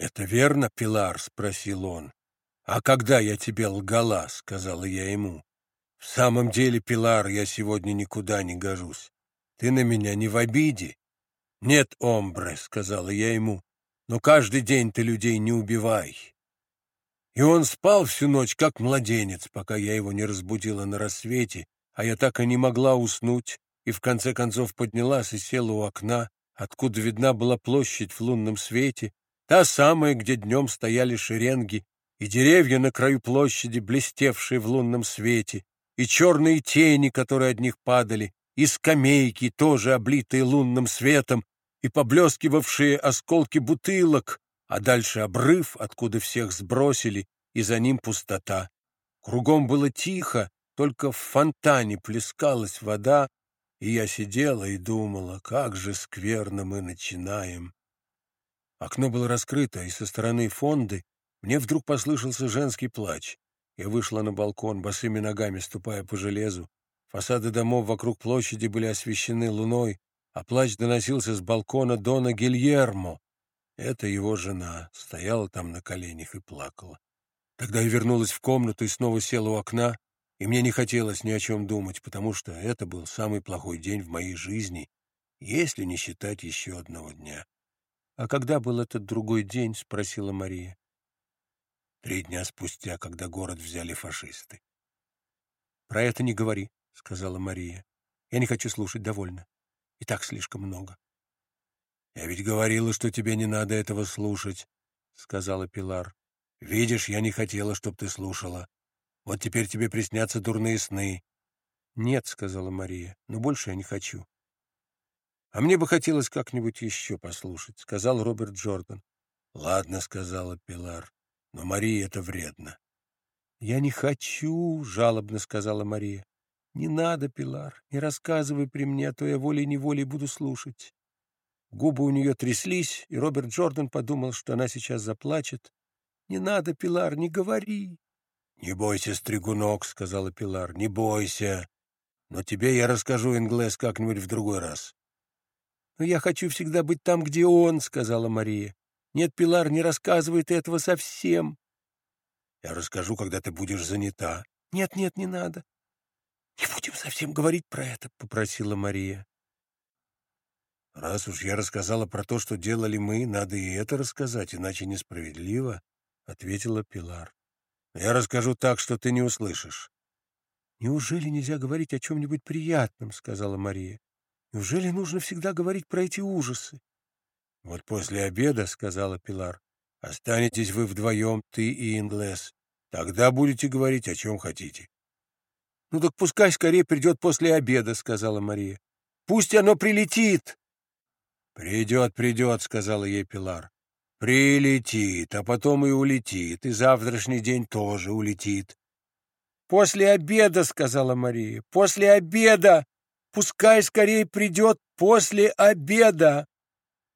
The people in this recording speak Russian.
«Это верно, Пилар?» — спросил он. «А когда я тебе лгала?» — сказала я ему. «В самом деле, Пилар, я сегодня никуда не гожусь. Ты на меня не в обиде?» «Нет, омбре», — сказала я ему, — «но каждый день ты людей не убивай». И он спал всю ночь, как младенец, пока я его не разбудила на рассвете, а я так и не могла уснуть, и в конце концов поднялась и села у окна, откуда видна была площадь в лунном свете, та самая, где днем стояли шеренги, и деревья на краю площади, блестевшие в лунном свете, и черные тени, которые от них падали, и скамейки, тоже облитые лунным светом, и поблескивавшие осколки бутылок, а дальше обрыв, откуда всех сбросили, и за ним пустота. Кругом было тихо, только в фонтане плескалась вода, и я сидела и думала, как же скверно мы начинаем. Окно было раскрыто, и со стороны фонды мне вдруг послышался женский плач. Я вышла на балкон, босыми ногами ступая по железу. Фасады домов вокруг площади были освещены луной, а плач доносился с балкона Дона Гильермо. Это его жена стояла там на коленях и плакала. Тогда я вернулась в комнату и снова села у окна, и мне не хотелось ни о чем думать, потому что это был самый плохой день в моей жизни, если не считать еще одного дня. — А когда был этот другой день? — спросила Мария. — Три дня спустя, когда город взяли фашисты. — Про это не говори, — сказала Мария. — Я не хочу слушать, довольно. И так слишком много. — Я ведь говорила, что тебе не надо этого слушать, — сказала Пилар. — Видишь, я не хотела, чтобы ты слушала. Вот теперь тебе приснятся дурные сны. — Нет, — сказала Мария, — но больше я не хочу. — А мне бы хотелось как-нибудь еще послушать, — сказал Роберт Джордан. — Ладно, — сказала Пилар, — но Мария это вредно. — Я не хочу, — жалобно сказала Мария. — Не надо, Пилар, не рассказывай при мне, а то я волей-неволей буду слушать. Губы у нее тряслись, и Роберт Джордан подумал, что она сейчас заплачет. «Не надо, Пилар, не говори!» «Не бойся, стригунок», — сказала Пилар, — «не бойся. Но тебе я расскажу, Инглес, как-нибудь в другой раз». «Но я хочу всегда быть там, где он», — сказала Мария. «Нет, Пилар, не рассказывает этого совсем». «Я расскажу, когда ты будешь занята». «Нет, нет, не надо». «Не будем совсем говорить про это», — попросила Мария. «Раз уж я рассказала про то, что делали мы, надо и это рассказать, иначе несправедливо», — ответила Пилар. «Я расскажу так, что ты не услышишь». «Неужели нельзя говорить о чем-нибудь приятном?» — сказала Мария. «Неужели нужно всегда говорить про эти ужасы?» «Вот после обеда, — сказала Пилар, — останетесь вы вдвоем, ты и Инглес. Тогда будете говорить, о чем хотите». «Ну так пускай скорее придет после обеда», — сказала Мария. «Пусть оно прилетит!» «Придет, придет», — сказала ей Пилар. «Прилетит, а потом и улетит, и завтрашний день тоже улетит». «После обеда», — сказала Мария, — «после обеда! Пускай скорее придет после обеда!»